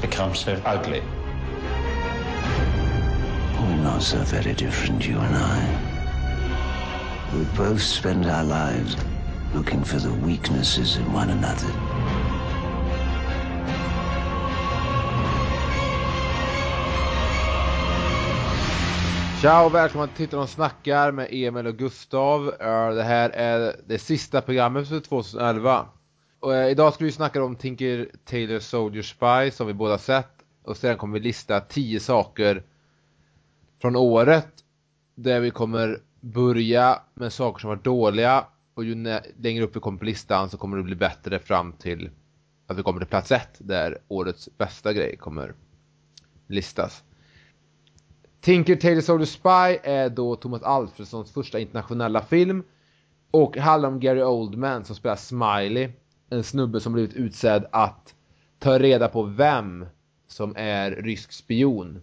become so ugly. We're not so very different, you and I. We both spend our lives looking for the weaknesses in one another. Ciao och välkomna till Tittarna och snackar med Emil och Gustav. Det här är det sista programmet för 2011. Och eh, idag ska vi snacka om Tinker Taylor Soldier Spy som vi båda sett. Och sedan kommer vi lista 10 saker från året. Där vi kommer börja med saker som var dåliga. Och ju längre upp vi kommer på listan så kommer det bli bättre fram till att vi kommer till plats 1 Där årets bästa grej kommer listas. Tinker Tailor Soldier Spy är då Thomas Alfredsons första internationella film och handlar om Gary Oldman som spelar Smiley, en snubbe som blivit utsedd att ta reda på vem som är rysk spion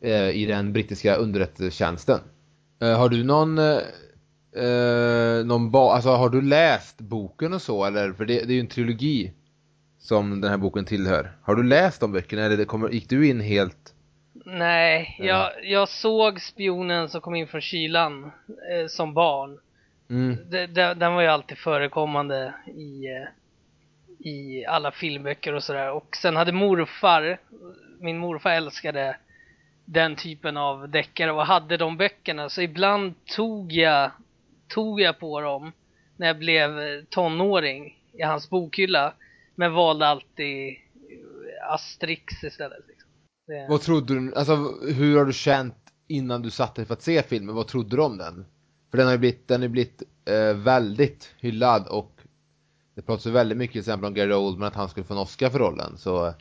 eh, i den brittiska underrättelsetjänsten. Eh, har du någon, eh, eh, någon ba- alltså har du läst boken och så eller? För det, det är ju en trilogi som den här boken tillhör. Har du läst de böckerna eller kommer, gick du in helt Nej, Ja. jag, jag såg spionen som kom in från kylan eh, som barn. Mm. Det, det, den var ju alltid förekommande i, eh, i alla filmböcker och sådär. Och sen hade morfar, min morfar älskade den typen av deckare och hade de böckerna. Så ibland tog jag, tog jag på dem när jag blev eh, tonåring i hans bokhylla. Men valde alltid eh, Asterix istället. Liksom. Det... Vad trodde du, alltså hur har du känt innan du satte dig för att se filmen? Vad trodde du om den? För den har ju blivit, den har blivit eh, väldigt hyllad och det pratas ju väldigt mycket till exempel om Gary Oldman att han skulle få en Oscar för rollen så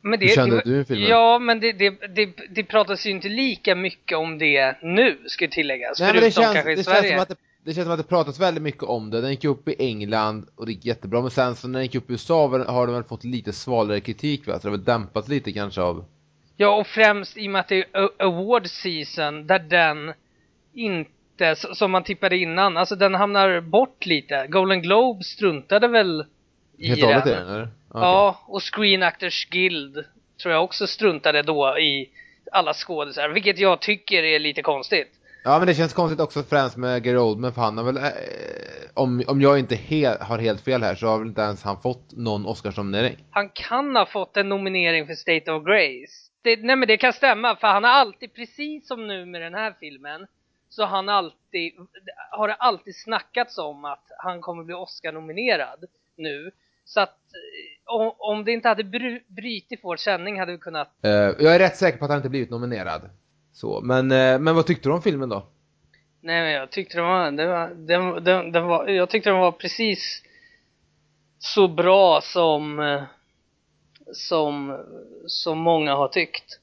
Men Hur kände du i filmen? Ja, men det, det, det, det pratas ju inte lika mycket om det nu, ska tilläggas. Nej men det förutom känns, kanske i det Sverige. känns som att det, det känns som att det pratas väldigt mycket om det. Den gick upp i England och det gick jättebra men sen så när den gick upp i USA har den väl fått lite svalare kritik va? Så det har väl dämpats lite kanske av Ja, och främst i och med att det är award season där den inte, s- som man tippade innan, alltså den hamnar bort lite. Golden Globe struntade väl i Helt den. den eller? Okej. Ja, och Screen Actors Guild tror jag också struntade då i alla skådisar, vilket jag tycker är lite konstigt. Ja men det känns konstigt också främst med Gary Oldman för han har väl, eh, om, om jag inte he har helt fel här så har väl inte ens han fått någon Oscarsnominering. Han kan ha fått en nominering för State of Grace. Det, nej men det kan stämma för han har alltid, precis som nu med den här filmen, så han alltid, har det alltid snackats om att han kommer bli Oscar-nominerad nu. Så att eh, om, om det inte hade bry, brytit vår sändning hade vi kunnat, Eh, jag är rätt säker på att han inte blivit nominerad. Så, men, eh, men vad tyckte du om filmen då? nej men jag tyckte den var, den var, den, den, den var jag tyckte den var precis så bra som, som, som många har tyckt.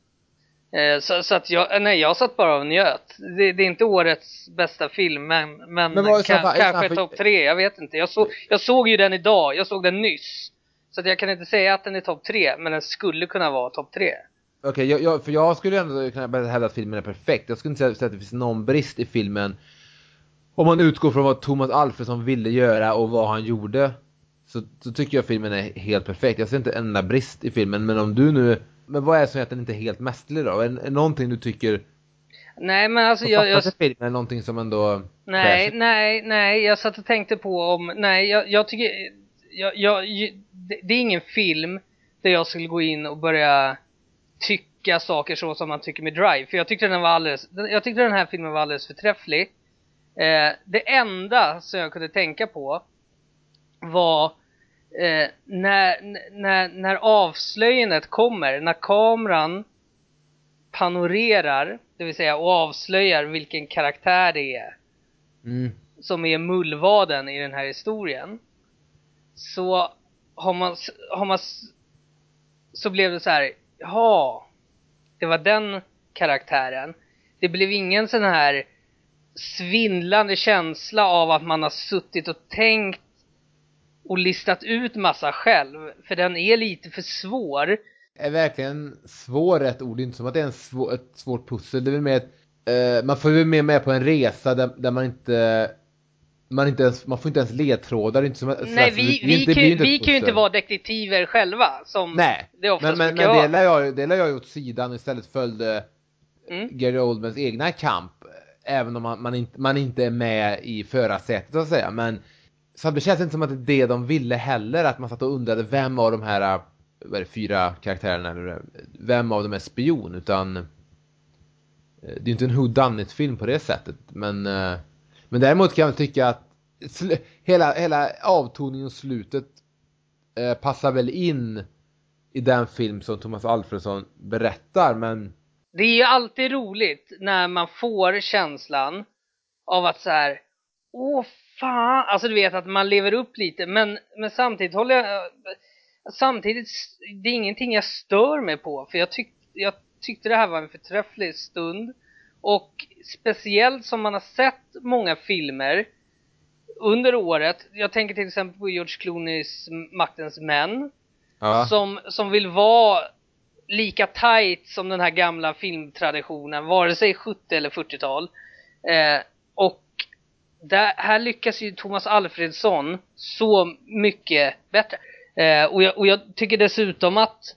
Eh, Så, så att jag, nej jag satt bara och njöt. Det, det är inte årets bästa film men, men, Men vad- i så ka, fall- i så kanske topp tre, jag vet inte. Jag, så, jag såg ju den idag, jag såg den nyss. Så att jag kan inte säga att den är topp tre, men den skulle kunna vara topp tre. Okej, jag, jag, för jag skulle ändå kunna hävda att filmen är perfekt. Jag skulle inte säga säga att det finns någon brist i filmen. Om man utgår från vad Thomas Alfredsson ville göra och vad han gjorde. Så, så tycker jag filmen är helt perfekt. Jag ser inte en enda brist i filmen. Men om du nu, men vad är det som gör att den inte är helt mästerlig då? Är, är det någonting du tycker Nej men alltså jag, jag, filmen? Är någonting som ändå Nej, nej, nej, jag satt och tänkte på om, nej, jag, jag tycker, jag, jag, det är ingen film där jag skulle gå in och börja tycka saker så som man tycker med Drive. För jag tyckte den var alldeles, jag tyckte den här filmen var alldeles förträfflig. Eh, det enda som jag kunde tänka på var eh, när, när, när avslöjandet kommer, när kameran panorerar, det vill säga och avslöjar vilken karaktär det är Mm. som är mullvaden i den här historien så har man, har man så blev det så här, ja, det var den karaktären. Det blev ingen sån här svindlande känsla av att man har suttit och tänkt och listat ut massa själv, för den är lite för svår. Är verkligen svår rätt ord, det är inte som att det är en svår, ett svårt pussel. Det är väl mer ett, eh, man får ju mer med på en resa där, där man inte man, inte ens, man får inte ens ledtrådar. Inte som, Nej, vi, vi, inte, kan, vi, vi kan ju inte vara detektiver själva som Nej, det men, men, men det la jag, det la jag åt sidan och istället följde mm. Gary Oldmans egna kamp. Även om man, man, inte, man inte är med i förarsätet så att säga. Men så det känns inte som att det är det de ville heller. Att man satt och undrade vem av de här vad är det, fyra karaktärerna eller vem av dem är spion utan eh, det är ju inte en who done film på det sättet men eh, men däremot kan jag tycka att hela, hela avtoningen och slutet eh, passar väl in i den film som Thomas Alfredsson berättar men det är ju alltid roligt när man får känslan av att så här åh fan, alltså du vet att man lever upp lite men, men samtidigt håller jag samtidigt, det är ingenting jag stör mig på för jag, tyck, jag tyckte det här var en förträfflig stund och speciellt som man har sett många filmer under året. Jag tänker till exempel på George Clooneys Maktens män. Ja. Som, som vill vara lika tight som den här gamla filmtraditionen, vare sig 70 eller 40-tal. Eh, där, här lyckas ju Thomas Alfredsson så mycket bättre. Eh, och, jag, och jag tycker dessutom att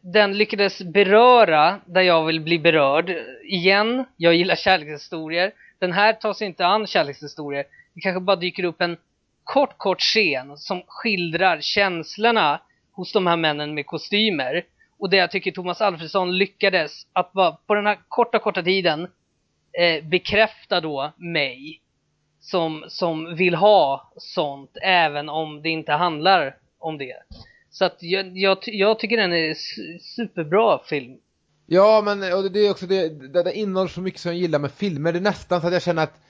den lyckades beröra där jag vill bli berörd. Igen, jag gillar kärlekshistorier. Den här tar sig inte an kärlekshistorier. Det kanske bara dyker upp en kort, kort scen som skildrar känslorna hos de här männen med kostymer. Och det jag tycker Thomas Alfredsson lyckades att bara på den här korta, korta tiden eh, bekräfta då mig som, som vill ha sånt även om det inte handlar om det. Så att jag, jag, jag tycker den är superbra film. Ja, men och det är också det, det, det innehåller så mycket som jag gillar med filmer. Det är nästan så att jag känner att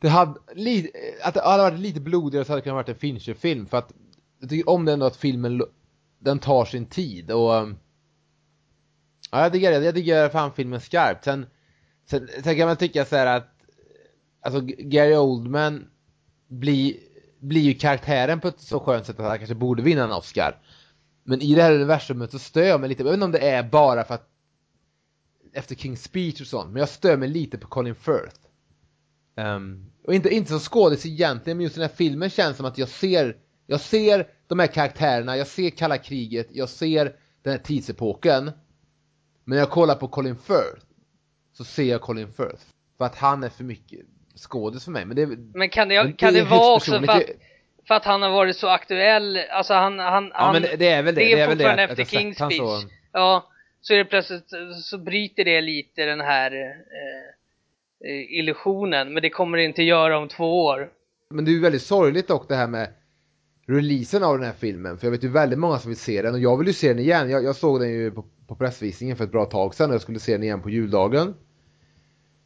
det hade, li, att det hade varit lite blodigare så hade det kunnat varit en Fincher-film. För att jag tycker om det ändå att filmen, den tar sin tid och um, Ja, jag diggar det. Jag diggar fan filmen skarpt. Sen, sen, sen kan man tycka så att alltså Gary Oldman blir blir ju karaktären på ett så skönt sätt att han kanske borde vinna en Oscar. Men i det här universumet så stör jag mig lite, jag vet inte om det är bara för att efter King's Speech och sånt, men jag stör mig lite på Colin Firth. Um, och inte, inte som skådis egentligen, men just den här filmen känns som att jag ser, jag ser de här karaktärerna, jag ser kalla kriget, jag ser den här tidsepoken. Men när jag kollar på Colin Firth så ser jag Colin Firth. För att han är för mycket, skådis för mig. Men, det, men kan det, kan det, det vara också för att, för att han har varit så aktuell? Alltså han, han, ja, han men det är väl det. Det är, det är fortfarande det, efter Kings speech. Så... Ja, så är det plötsligt så bryter det lite den här eh, eh, illusionen. Men det kommer det inte göra om två år. Men det är ju väldigt sorgligt dock det här med releasen av den här filmen. För jag vet ju väldigt många som vill se den och jag vill ju se den igen. Jag, jag såg den ju på, på pressvisningen för ett bra tag sedan och jag skulle se den igen på juldagen.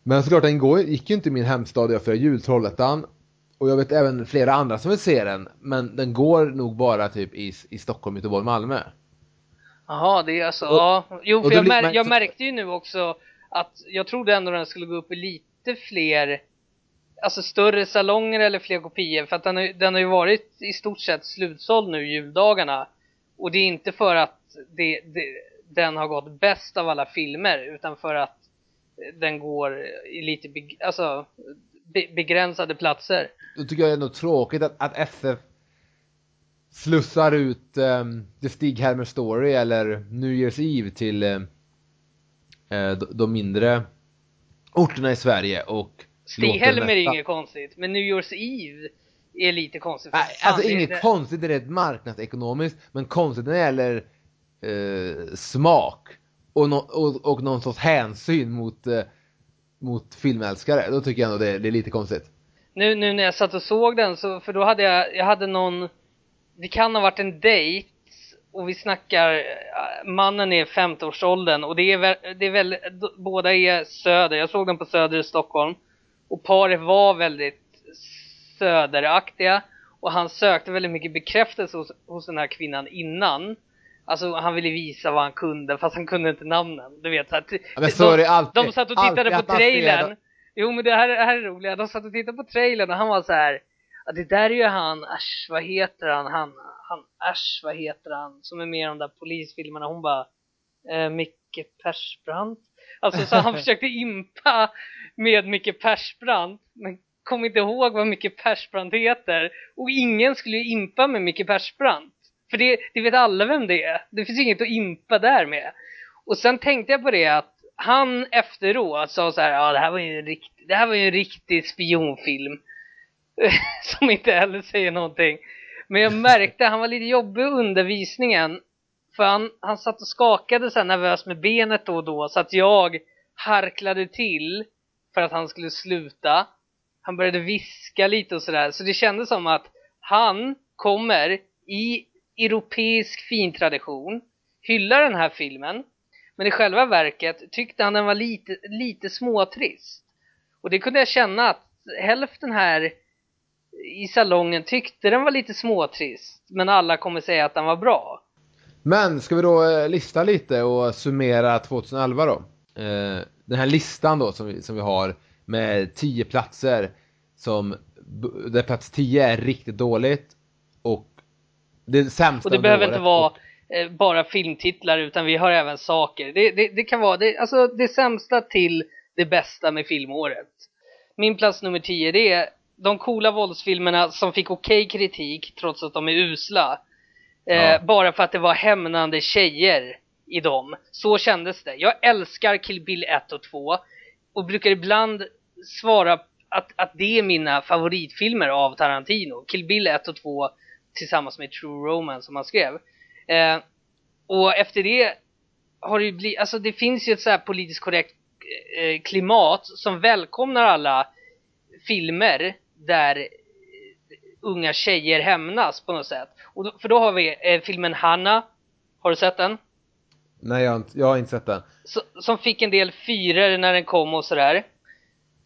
Men såklart den går, gick ju inte i min hemstad jag för jultrollettan. Och jag vet även flera andra som vill se den. Men den går nog bara typ i, i Stockholm, Göteborg, Malmö. Jaha, det är alltså, och, ja. Jo, för jag, mär, jag märkte ju nu också att jag trodde ändå den skulle gå upp i lite fler, alltså större salonger eller fler kopior. För att den har, den har ju varit i stort sett slutsåld nu juldagarna. Och det är inte för att det, det, den har gått bäst av alla filmer, utan för att den går i lite be, alltså, be, begränsade platser. Då tycker jag det är nog tråkigt att, att SF slussar ut um, The Stig Helmer Story eller New Year's Eve till uh, de, mindre orterna i Sverige och Stig Helmer är inget konstigt, men New Year's Eve är lite konstigt. Nej, alltså inget det... konstigt, det är rätt marknadsekonomiskt, men konstigt när det gäller eh, smak och, no, och, och någon sorts hänsyn mot, eh, mot filmälskare. Då tycker jag ändå det, det är lite konstigt. Nu, nu när jag satt och såg den så, för då hade jag, jag hade någon, det kan ha varit en dejt och vi snackar, eh, mannen är 50-årsåldern och det är, det är väl, båda är söder, jag såg den på söder i Stockholm och paret var väldigt söderaktiga och han sökte väldigt mycket bekräftelse hos, hos den här kvinnan innan Alltså han ville visa vad han kunde fast han kunde inte namnen. Du vet så att, ja, men så de, är det alltid. De satt och tittade på trailern. Jo men det här, det här är roliga. De satt och tittade på trailern och han var så här. Det där är ju han, äsch vad heter han, han, han, äsch vad heter han, som är med i de där polisfilmerna. Hon bara, eh, Micke Persbrandt. Alltså så han försökte impa med Micke Persbrandt. Men kom inte ihåg vad Micke Persbrandt heter och ingen skulle ju impa med Micke Persbrandt. För det, det vet alla vem det är. Det finns inget att impa där med. Och sen tänkte jag på det att han efteråt sa så här, ja det här var ju en riktig, det här var ju en riktig spionfilm. Som inte heller säger någonting. Men jag märkte, han var lite jobbig under visningen. För han, han satt och skakade så här nervöst med benet då och då så att jag harklade till för att han skulle sluta. Han började viska lite och sådär. Så det kändes som att han kommer i europeisk fintradition hylla den här filmen. Men i själva verket tyckte han den var lite, lite småtrist. Och det kunde jag känna att hälften här i salongen tyckte den var lite småtrist. Men alla kommer säga att den var bra. Men ska vi då eh, lista lite och summera 2011 då? Eh, den här listan då som vi, som vi har med 10 platser som där plats 10 är riktigt dåligt och det sämsta Och det behöver året. inte vara eh, bara filmtitlar utan vi har även saker. Det, det, det kan vara det, alltså det sämsta till det bästa med filmåret. Min plats nummer 10 det är de coola våldsfilmerna som fick okej okay kritik trots att de är usla. Eh, Ja. Bara för att det var hämnande tjejer i dem. Så kändes det. Jag älskar Kill Bill 1 och 2 och brukar ibland svara att, att det är mina favoritfilmer av Tarantino. Kill Bill 1 och 2 tillsammans med True Romance som han skrev. Eh, och efter det har det ju blivit, alltså det finns ju ett så här politiskt korrekt eh, klimat som välkomnar alla filmer där unga tjejer hämnas på något sätt. Och då, för då har vi eh, filmen Hanna, har du sett den? Nej jag har, inte, jag har inte sett den. Så, som fick en del fyror när den kom och sådär.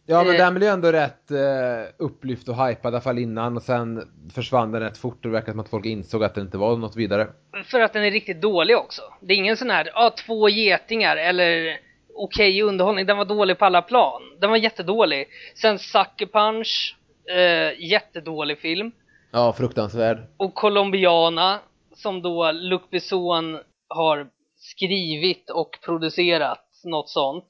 Ja men Eh. den blev ju ändå rätt eh, upplyft och hypad i alla fall innan och sen försvann den rätt fort och det verkar som att folk insåg att det inte var något vidare. För att den är riktigt dålig också. Det är ingen sån här, ja två getingar eller okej underhållning. Den var dålig på alla plan. Den var jättedålig. Sen Sucker Punch, eh, jättedålig film. Ja, fruktansvärd. Och Colombiana, som då Luc Besson har skrivit och producerat, något sånt.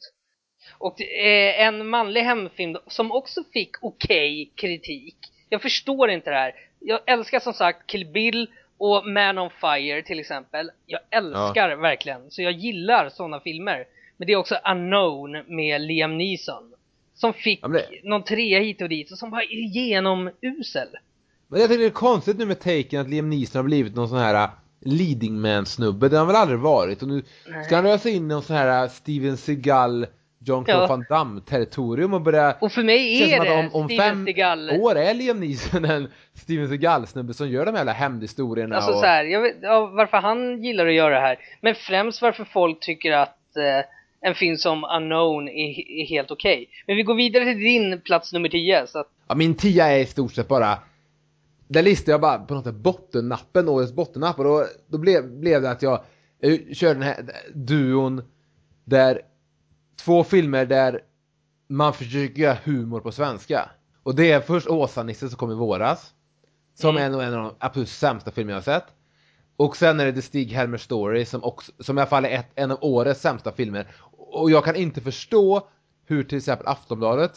Och är en manlig hemfilm som också fick okej kritik. Jag förstår inte det här. Jag älskar som sagt Kill Bill och Man on Fire till exempel. Jag älskar verkligen, så jag gillar sådana filmer. Men det är också Unknown med Liam Neeson. Som fick Ja, det- någon trea hit och dit och som var genomusel. Men jag tycker det är konstigt nu med Taken att Liam Neeson har blivit någon sån här uh, leading man snubbe. Det har han väl aldrig varit. Och nu ska han röra sig in i någon sån här uh, Steven Seagal, John Claude Ja. Van Damme territorium och börja Och för mig är det att om, om Steven fem Seagal. år är Liam Neeson en Steven Seagal-snubbe som gör de jävla hämndhistorierna Alltså och... så här, jag vet ja, varför han gillar att göra det här. Men främst varför folk tycker att eh, en film som Unknown är, är helt okej. Men vi går vidare till din plats nummer 10. Så att, Ja, min tia är i stort sett bara där listade jag bara på något sätt bottennappen, årets bottennapp och då, då blev, blev det att jag, jag körde den här duon där två filmer där man försöker göra humor på svenska. Och det är först Åsa-Nisse som kom i våras. Som Mm. är en, av de absolut sämsta filmer jag har sett. Och sen är det The Stig-Helmer Story som, också, som i alla fall är ett, en av årets sämsta filmer. Och jag kan inte förstå hur till exempel Aftonbladet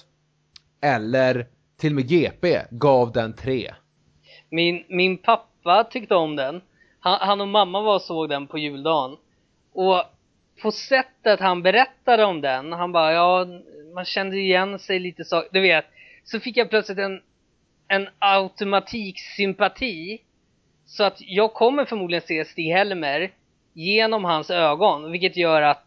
eller till och med GP gav den tre. min, min pappa tyckte om den. Han, han och mamma var och såg den på juldagen. Och på sättet han berättade om den, han bara ja, man kände igen sig lite så, du vet. Så fick jag plötsligt en, en automatik sympati. Så att jag kommer förmodligen se Stig-Helmer genom hans ögon, vilket gör att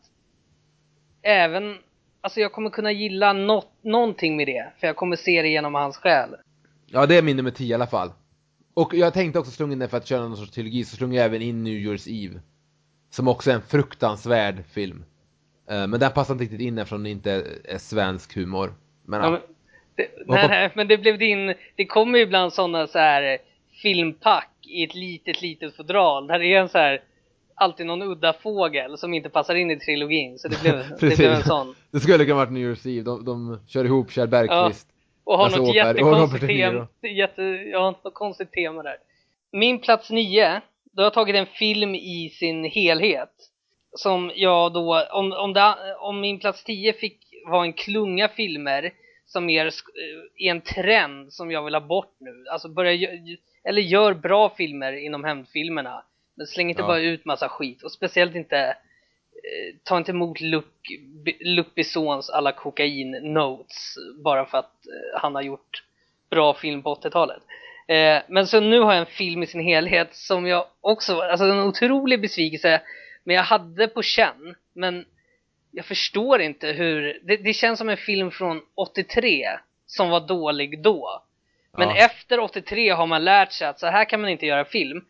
även, alltså jag kommer kunna gilla något, någonting med det, för jag kommer se det genom hans själ. Ja, det är min nummer 10 i alla fall. Och jag tänkte också slunga in den för att köra någon sorts trilogi, så slunga jag även in New Year's Eve. Som också är en fruktansvärd film. Eh, Men den passar inte riktigt in eftersom det inte är svensk humor. Men, Ja, ja, men, det, nej, men det blev din, det kommer ju ibland sådana så här filmpack i ett litet, litet fodral där det är en så här alltid någon udda fågel som inte passar in i trilogin. Så det blev, det Precis. blev en sån. det skulle kunna varit New Year's Eve. De, de kör ihop Kjell Bergqvist. Och har Lasse något jättekonstigt tema. Jätte, ja, något konstigt tema där. Min plats nio, då har jag tagit en film i sin helhet. Som jag då, om, om, det, om min plats 10 fick vara en klunga filmer som sk- eh, är en trend som jag vill ha bort nu. Alltså börja eller gör bra filmer inom hämndfilmerna. Men släng inte Ja. bara ut massa skit och speciellt inte eh, ta inte emot Luc, Luc Bessons alla kokain notes bara för att eh, han har gjort bra film på 80-talet. Eh, men så nu har jag en film i sin helhet som jag också, alltså en otrolig besvikelse, men jag hade på känn, men jag förstår inte hur, det, det känns som en film från 83 som var dålig då. Men Ja. efter 83 har man lärt sig att så här kan man inte göra film.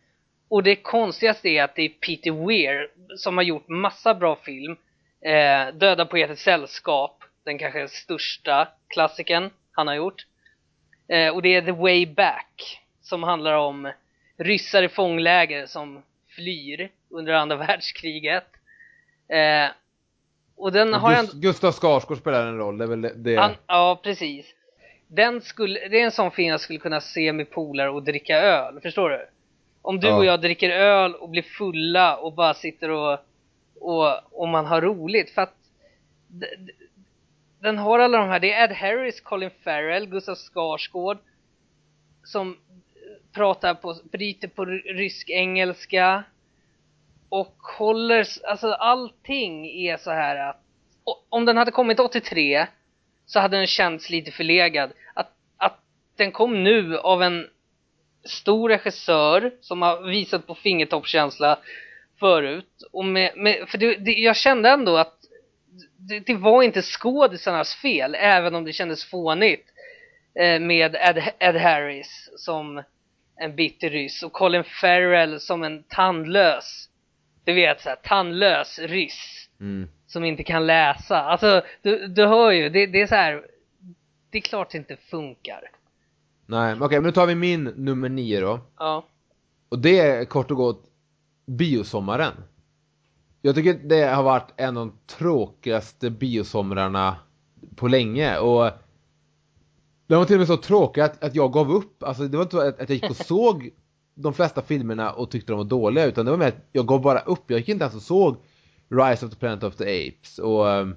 Och det konstigaste är att det är Peter Weir som har gjort massa bra film. Eh, Döda poeters sällskap, den kanske största klassikern han har gjort. Eh, och det är The Way Back som handlar om ryssar i fångläger som flyr under andra världskriget. Eh, och den har jag... Gust- Gustav Skarsgård spelar en roll, det är väl det. Han, ja, precis. Den skulle, det är en sån film jag skulle kunna se med polare och dricka öl, förstår du? Om du Ja. och jag dricker öl och blir fulla och bara sitter och, och, och man har roligt för att den har alla de här, det är Ed Harris, Colin Farrell, Gustav Skarsgård som eh, pratar på, bryter på rysk-engelska och håller, alltså allting är så här att om den hade kommit 83 så hade den känts lite förlegad. Att, att den kom nu av en stor regissör som har visat på fingertoppskänsla förut. Och med, med, för det, det, jag kände ändå att det, det var inte skådisarnas fel, även om det kändes fånigt eh, med Ed, Ed Harris som en bitter ryss och Colin Farrell som en tandlös, du vet såhär, tandlös ryss Mm. som inte kan läsa. Alltså, du, du hör ju, det, det är så här. Det är klart det inte funkar. Nej, okej, men nu tar vi min nummer nio då. Ja. Och det är kort och gott biosommaren. Jag tycker det har varit en av de tråkigaste biosomrarna på länge och det var till och med så tråkiga att, att jag gav upp. Alltså det var inte så att, att jag gick och såg de flesta filmerna och tyckte de var dåliga utan det var mer att jag gav bara upp. Jag gick inte ens och såg Rise of the Planet of the Apes och ehm,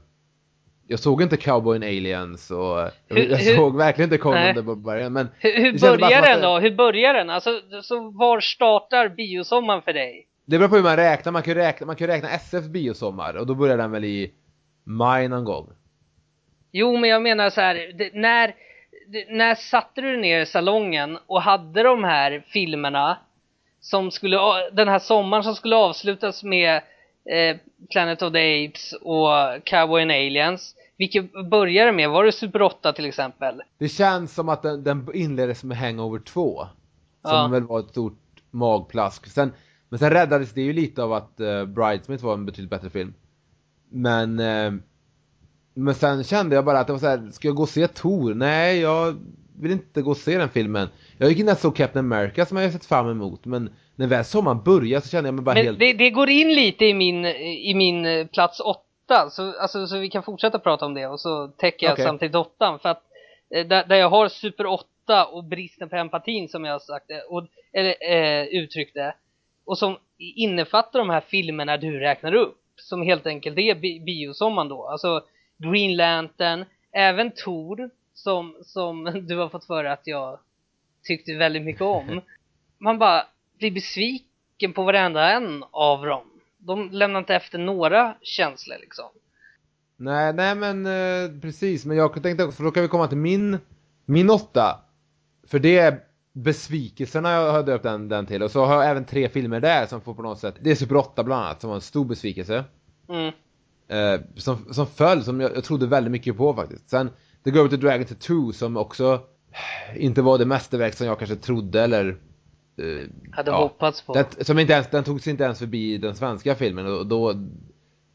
jag såg inte Cowboy and Aliens och jag, Hur- jag hur- såg verkligen inte Conan the Barbarian men Hur, hur börjar den då? Hur börjar den? Alltså, så var startar biosommaren för dig? Det beror på hur man räknar, man kan ju räkna, man kan räkna SFs biosommar och då börjar den väl i maj någon gång. Jo, men jag menar så här, det, när, det, när satte du ner i salongen och hade de här filmerna som skulle, den här sommaren som skulle avslutas med eh, Planet of the Apes och Cowboy and Aliens. Vilket började med, var det Super 8 till exempel? Det känns som att den, den inleddes med Hangover 2. Som Ja. väl var ett stort magplask. Sen, men sen räddades det ju lite av att uh, Bridesmaids var en betydligt bättre film. Men eh, Men sen kände jag bara att det var så här, ska jag gå och se Tor? Nej, jag vill inte gå och se den filmen. Jag gick in och såg Captain America som jag sett fram emot, men när väl sommaren började så kände jag mig bara Men helt... det, det går in lite i min, i min eh, plats åtta, så, alltså, så vi kan fortsätta prata om det och så täcker jag Okej. samtidigt åttan. För att eh, där, där jag har Super 8 och bristen på empatin som jag sagt det, och, eller eh, uttryckt det. Och som innefattar de här filmerna du räknar upp. Som helt enkelt är bi biosommaren då. Alltså Green Lantern, även Tor som, som du har fått för att jag tyckte väldigt mycket om. Man bara blir besviken på varenda en av dem. De lämnar inte efter några känslor liksom. Nej, nej men eh, precis, men jag tänkte också, för då kan vi komma till min, min åtta. För det är besvikelserna jag har döpt den, den till. Och så har jag även tre filmer där som får på något sätt, det är Super 8 bland annat, som var en stor besvikelse. Mm. Eh, som, som föll, som jag, jag trodde väldigt mycket på faktiskt. Sen The Girl with the Dragon Tattoo som också inte var det mästerverk som jag kanske trodde eller eh, Hade ja. hoppats på. Den, som inte ens, den tog sig inte ens förbi den svenska filmen och då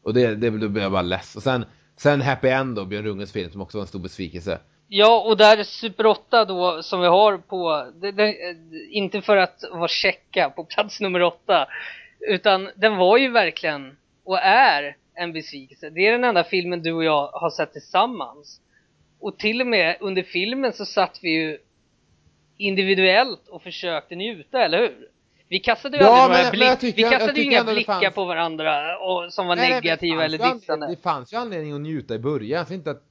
och det, det då blev jag bara less. Och sen, sen Happy End då, Björn Runges film som också var en stor besvikelse. Ja, och där är Super 8 då som vi har på, det, det, inte för att vara checka på plats nummer 8, utan den var ju verkligen, och är, en besvikelse. Det är den enda filmen du och jag har sett tillsammans. Och till och med under filmen så satt vi ju individuellt och försökte njuta, eller hur? Vi kastade ju Ja, men- blick, jag tycker- vi jag- jag kastade tycker inga blickar fanns- på varandra och, som var Nej, nej, negativa det eller dissande. Det fanns ju anledning att njuta i början, så inte att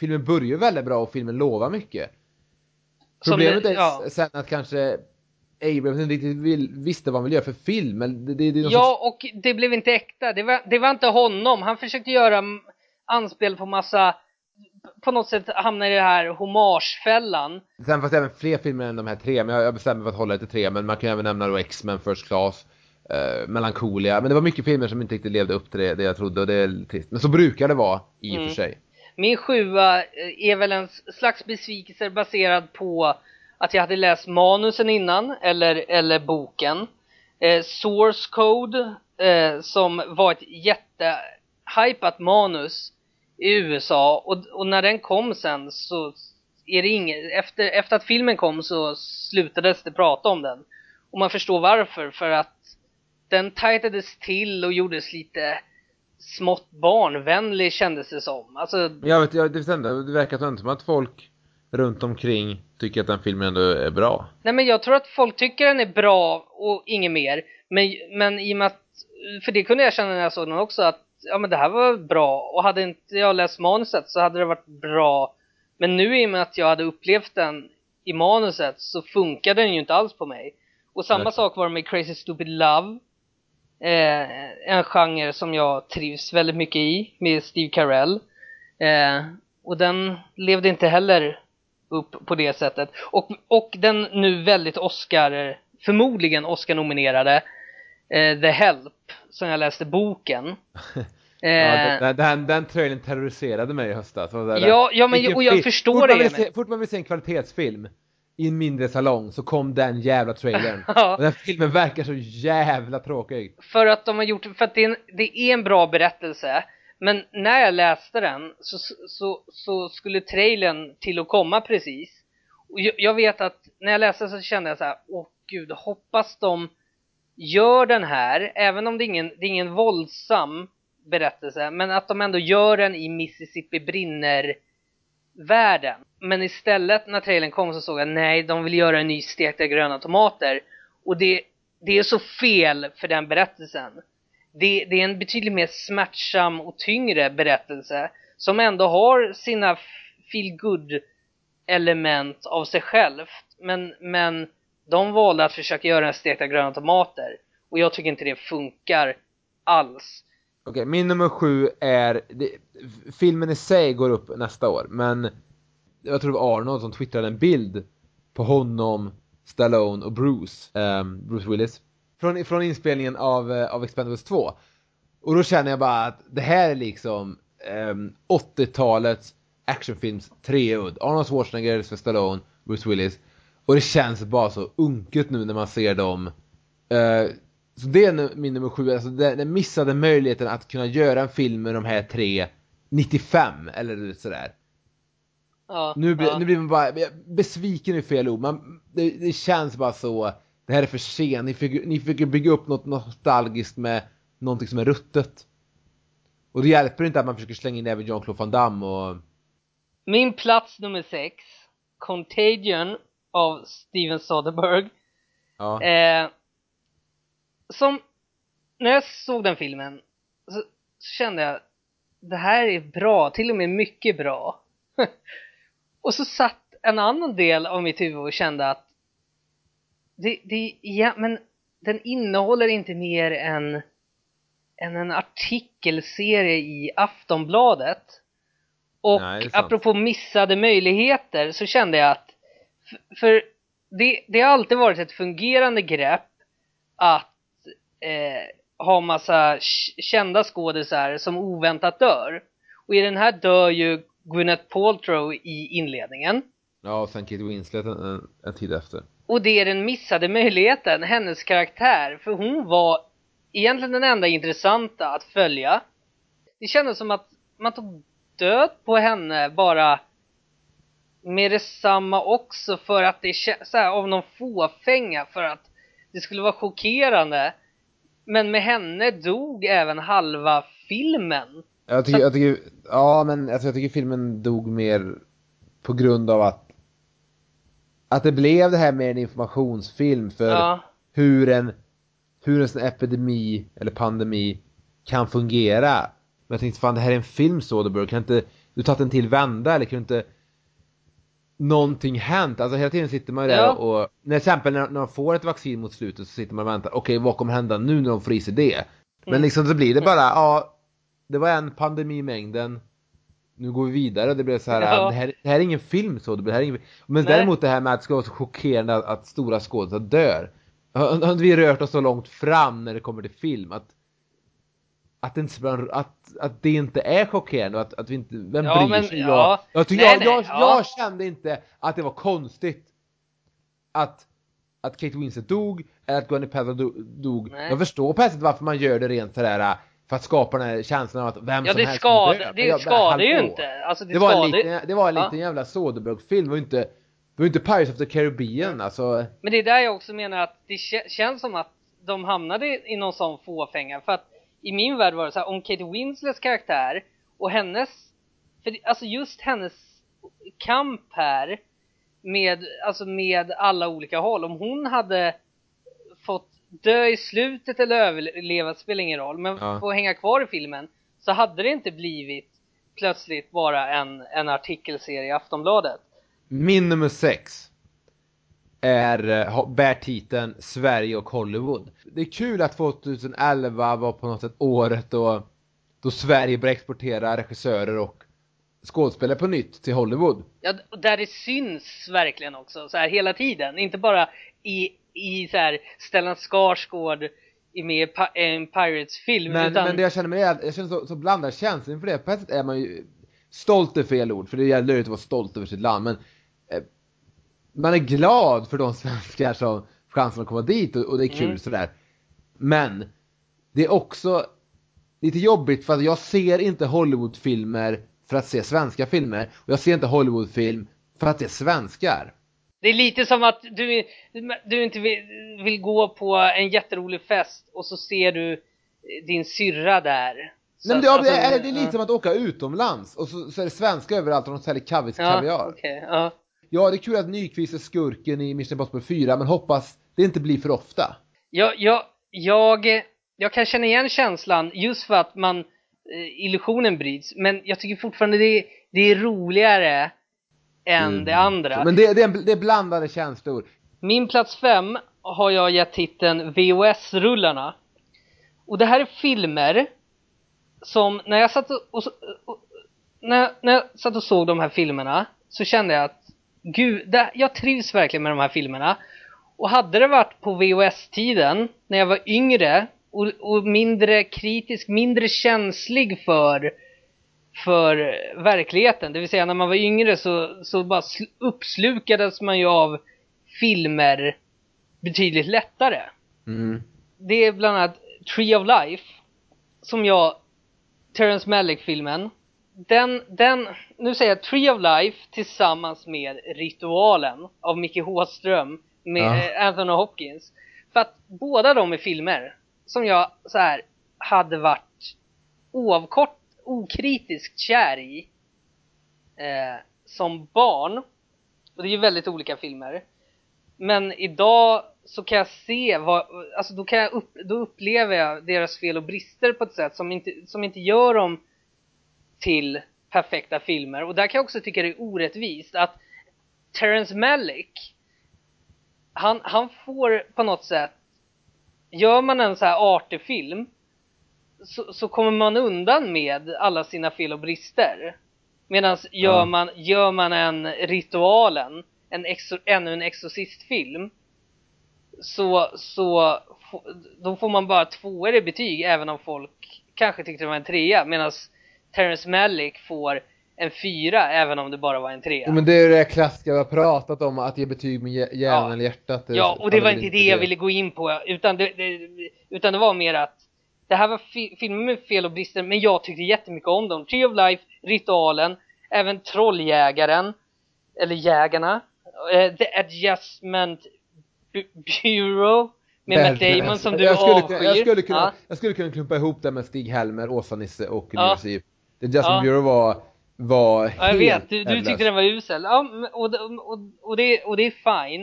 filmen börjar väldigt bra och filmen lovar mycket. Som Problemet det- är ja. sen att kanske Abrams inte riktigt vill, visste vad han ville göra för film. Men det, det, det Ja, och det blev inte äkta. Det var, det var inte honom. Han försökte göra anspel på massa, på något sätt hamna i det här hommagefällan. sen fast även fler filmer än de här tre, men jag, bestämmer för att hålla det till tre. Men man kan även nämna då X-Men First Class, eh, Melancholia. Men det var mycket filmer som inte riktigt levde upp till det, det jag trodde och det är trist. Men så brukar det vara i och Mm. för sig. Min sjua eh, är väl en slags besvikelse baserad på att jag hade läst manusen innan, eller, eller boken. Eh, Source Code, eh, som var ett jättehypat manus i USA och, och när den kom sen så är det inget, efter, efter att filmen kom så slutades det prata om den. Och man förstår varför, för att den tightades till och gjordes lite smått barnvänlig kändes det som. Alltså, Jag vet, jag, det, bestämde, det verkar inte som att folk runt omkring tycker att den filmen ändå är bra. nej men jag tror att folk tycker den är bra och inget mer. Men, men i och med att, för det kunde jag känna när jag såg den också, att ja men det här var bra. Och hade inte jag läst manuset så hade det varit bra. Men nu i och med att jag hade upplevt den i manuset så funkar den ju inte alls på mig. Och samma Nej. sak var det med Crazy Stupid Love. Eh, en genre som jag trivs väldigt mycket i med Steve Carell. Eh, och den levde inte heller upp på det sättet. Och, och den nu väldigt Oscar, förmodligen Oscar-nominerade eh, The Help, som jag läste boken. Ja, Eh, den, den, den trailern terroriserade mig i höstas. Ja, ja, men vilken och jag film. förstår fort det, Man se, fort man vill se en kvalitetsfilm i en mindre salong så kom den jävla trailern. Och den filmen verkar så jävla tråkig. För att de har gjort, för att det är en, det är en bra berättelse. Men när jag läste den så, så, så skulle trailern till att komma precis. Och jag, jag vet att när jag läste så kände jag så här, åh gud, hoppas de gör den här, även om det är ingen, det är ingen våldsam berättelse, men att de ändå gör den i Mississippi brinner världen. Men istället när trailern kom så såg jag nej, de vill göra en ny stekta gröna tomater. Och det, det är så fel för den berättelsen. Det, det är en betydligt mer smärtsam och tyngre berättelse som ändå har sina feel good element av sig självt. Men, men de valde att försöka göra en stekta gröna tomater. Och jag tycker inte det funkar alls. Okej, min nummer sju är, det, filmen i sig går upp nästa år, men jag tror det var Arnold som twittrade en bild på honom, Stallone och Bruce, ehm, Bruce Willis, från, från inspelningen av, eh, av Expendables 2. Och då känner jag bara att det här är liksom ehm, 80-talets actionfilms treudd. Arnold Schwarzenegger, Sylvester Stallone, Bruce Willis. Och det känns bara så unket nu när man ser dem. Eh, så det är min nummer sju, alltså den, missade möjligheten att kunna göra en film med de här tre 95 eller sådär. Ja, Nu blir, ja. nu blir man bara, besviken är fel ord, man, det, det känns bara så, det här är för sent, ni försöker, ni försöker bygga upp något nostalgiskt med någonting som är ruttet. Och det hjälper inte att man försöker slänga in även Jean-Claude Van Damme och Min plats nummer sex, Contagion av Steven Soderbergh. ja. Eh, som, när jag såg den filmen så, så kände jag, det här är bra, till och med mycket bra. och så satt en annan del av mitt huvud och kände att det, det, ja, men den innehåller inte mer än, än en artikelserie i Aftonbladet. Och Nej, apropå missade möjligheter så kände jag att för det, det har alltid varit ett fungerande grepp att eh, ha massa kända skådisar som oväntat dör. Och i den här dör ju Gwyneth Paltrow i inledningen. ja, och sen Kate Winslet en, en, en tid efter. Och det är den missade möjligheten, hennes karaktär. För hon var egentligen den enda intressanta att följa. Det kändes som att man tog död på henne bara med detsamma också för att det kä- så här, av någon fåfänga för att det skulle vara chockerande. Men med henne dog även halva filmen. Jag tycker, jag tycker, ja men alltså jag tycker filmen dog mer på grund av att att det blev det här med en informationsfilm för Ja. hur en hur en sån epidemi eller pandemi kan fungera. Men jag tänkte fan det här är en film Soderbergh, kan inte du tagit en till vända eller kunde inte någonting hänt? Alltså hela tiden sitter man ju där Ja. och, när, till exempel när, när man får ett vaccin mot slutet så sitter man och väntar, okej vad kommer hända nu när de får i sig det? Men Mm. liksom så blir det bara, ja, det var en pandemi i mängden, nu går vi vidare och det blev så här, Ja. det, här det här är ingen film så, det här är ingen, men Nej. däremot det här med att det ska vara så chockerande att, att stora skådespelare dör. Har har vi rört oss så långt fram när det kommer till film att att det inte, spelar- att, att det inte är chockerande och att, att vi inte, vem Ja, bryr men, sig? ja. Jag, jag, Nej, jag, nej, jag, ja. jag kände inte att det var konstigt att, att Kate Winslet dog, eller att Gwyneth Paltrow do- dog. Nej. Jag förstår på sätt varför man gör det rent sådär för att skapa den här känslan av att vem Ja som helst kan dö. det jag skadar ju inte. Alltså det, Det var, skadar liten, det var en Ja. liten jävla Soderbergh-film, ju inte, det var inte Pirates of the Caribbean alltså. Men det är där jag också menar att det kä- känns som att de hamnade i någon sån fåfänga. För att i min värld var det så här, om Kate Winslets karaktär och hennes, för alltså just hennes kamp här med, alltså med alla olika håll. Om hon hade fått dö i slutet eller överleva spelar ingen roll. Men Ja. få hänga kvar i filmen så hade det inte blivit plötsligt bara en, en artikelserie i Aftonbladet. Min nummer sex är, eh, bär titeln Sverige och Hollywood. Det är kul att 2011 var på något sätt året då, då Sverige började exportera regissörer och skådespelare på nytt till Hollywood. Ja, och där det syns verkligen också så här hela tiden. Inte bara i, i så här Stellan Skarsgård i med i en Pirates-film Men, utan men det jag känner med det är att jag känner så, så blandad känsla inför det. På ett sätt är man ju stolt är fel ord, för det är löjligt att vara stolt över sitt land, men eh, man är glad för de svenskar som chansen att komma dit och, och det är kul Mm. sådär. Men det är också lite jobbigt för att jag ser inte Hollywoodfilmer för att se svenska filmer och jag ser inte Hollywoodfilm för att det är svenskar. det är lite som att du, du inte vill, vill gå på en jätterolig fest och så ser du din syrra där. Så Nej, men det, alltså, är, det är lite ja. som att åka utomlands och så, så är det svenska överallt och de säljer kavisk Ja, kaviar. okej, ja. Ja, det är kul att Nyqvist är skurken i Mission Impossible 4, men hoppas det inte blir för ofta. Jag, jag, jag, jag kan känna igen känslan just för att man eh, illusionen bryts men jag tycker fortfarande det, det är roligare än det andra. Mm. Men det, det, är, det är blandade känslor. Min plats fem har jag gett titeln VHS-rullarna. Och det här är filmer som när jag satt och, och, och när, när jag satt och såg de här filmerna så kände jag att gud, det, jag trivs verkligen med de här filmerna. Och hade det varit på VHS-tiden när jag var yngre och, och mindre kritisk, mindre känslig för för verkligheten. Det vill säga när man var yngre så, så bara sl- uppslukades man ju av filmer betydligt lättare. Mm. Det är bland annat Tree of Life som jag, Terrence Malick-filmen. Den, den, nu säger jag Tree of Life tillsammans med Ritualen av Micke Håström med Ja. Anthony Hopkins. För att båda de är filmer som jag så här hade varit oavkort, okritiskt kär i eh, som barn. Och det är ju väldigt olika filmer. Men idag så kan jag se vad, alltså då kan jag upp, då upplever jag deras fel och brister på ett sätt som inte, som inte gör dem till perfekta filmer. Och där kan jag också tycka det är orättvist att Terrence Malick han, han får på något sätt gör man en så här artig film så, så kommer man undan med alla sina fel och brister. Medan gör, man, gör man en ritualen, en exor, ännu en exorcistfilm så, så då får man bara tvåor i betyg även om folk kanske tyckte det var en trea medan Terrence Malick får en fyra även om det bara var en trea. Men det är det klassiska vi har pratat om, att ge betyg med hjä- hjärnan Ja. eller hjärtat. Ja, och det var inte det jag ville gå in på, utan det, det, utan det var mer att det här var fi, filmer med fel och brister, men jag tyckte jättemycket om dem. Tree of Life, Ritualen, även Trolljägaren, eller Jägarna, eh, The Adjustment Bu- Bureau, med Matt. Damon som du jag skulle, avskyr. jag, skulle kunna, Ja. jag skulle kunna klumpa ihop det med Stig-Helmer, Åsa-Nisse och Ja. New The Justin Ja. Bureau var, var Ja, jag vet, du, du tyckte den var usel. Ja, och, och, och, det, och det är fine.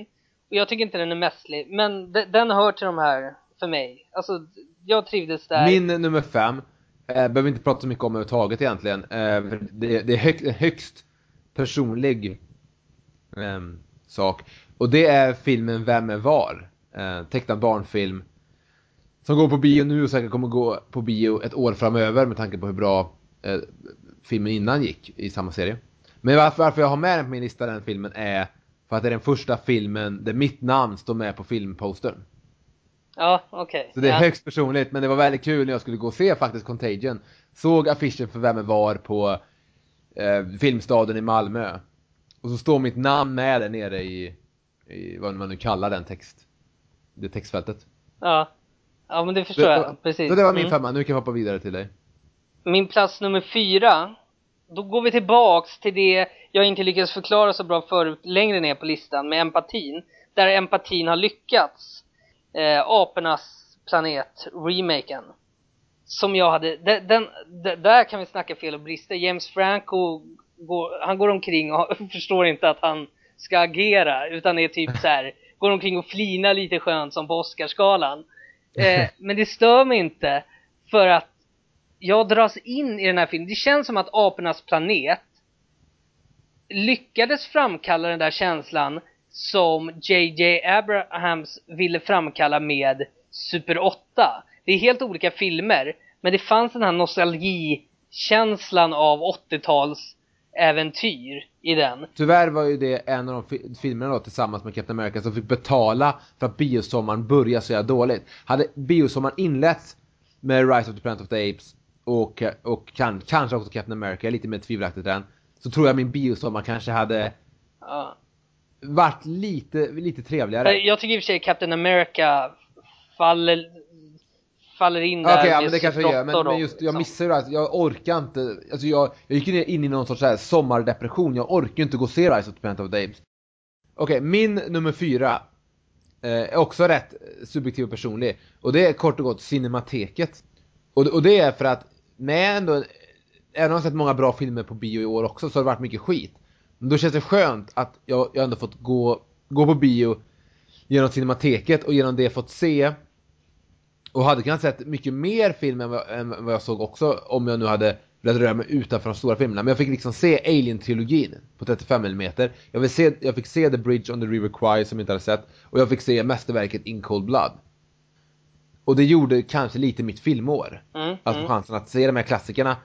Och jag tycker inte den är mästerlig, men de, den hör till de här för mig. Alltså, jag trivdes där. Min nummer fem, Eh, behöver inte prata så mycket om överhuvudtaget egentligen. Eh, det, det är hög, högst personlig eh, sak. Och det är filmen Vem är var? Eh, tecknad barnfilm. Som går på bio nu och säkert kommer gå på bio ett år framöver med tanke på hur bra eh, filmen innan gick i samma serie. Men varför, varför jag har med den på min lista, den filmen, är för att det är den första filmen där mitt namn står med på filmpostern. Ja, okej. Okay. Så det är ja. högst personligt, men det var väldigt kul när jag skulle gå och se faktiskt Contagion. Såg affischen för Vem är var på eh, Filmstaden i Malmö. Och så står mitt namn med där nere i, i vad man nu kallar den text, det textfältet. Ja. Ja men det förstår jag, precis. Så det var min mm. femma, nu kan jag hoppa vidare till dig. Min plats nummer fyra, då går vi tillbaks till det jag inte lyckades förklara så bra förut längre ner på listan med empatin. Där empatin har lyckats. Eh, Apornas planet, remaken. Som jag hade, den, den, där kan vi snacka fel och brister. James Franco, går, han går omkring och förstår inte att han ska agera utan är typ så här, går omkring och flinar lite skönt som på Oscarsgalan. Eh, men det stör mig inte för att jag dras in i den här filmen. Det känns som att Apornas planet lyckades framkalla den där känslan som JJ Abrahams ville framkalla med Super 8. Det är helt olika filmer, men det fanns den här nostalgikänslan av 80-tals äventyr i den. Tyvärr var ju det en av de filmerna då tillsammans med Captain America som fick betala för att biosommaren började så jävla dåligt. Hade biosommaren inletts med Rise of the Planet of the Apes och, och kan, kanske också Captain America, lite mer tvivelaktigt än. Så tror jag min biosommar kanske hade ja. varit lite, lite trevligare. Jag tycker i och för sig Captain America faller, faller in där Okej, okay, ja, men det kanske gör. Men, men just, jag missar ju det här. Jag orkar inte. Alltså jag, jag gick in i någon sorts här sommardepression. Jag orkar inte gå och se Rise of the Planet of the Apes. Okej, okay, min nummer fyra eh, är också rätt subjektiv och personlig. Och det är kort och gott Cinemateket. Och, och det är för att med ändå, även om jag har sett många bra filmer på bio i år också så har det varit mycket skit. Men då känns det skönt att jag, jag ändå fått gå, gå på bio genom Cinemateket och genom det fått se och hade kunnat sett mycket mer film än vad, än vad jag såg också om jag nu hade velat röra mig utanför de stora filmerna. Men jag fick liksom se Alien-trilogin på 35 mm. Jag, vill se, jag fick se The Bridge on the River Kwai som jag inte hade sett. Och jag fick se mästerverket In Cold Blood. Och det gjorde kanske lite mitt filmår. Mm, alltså mm. chansen att se de här klassikerna.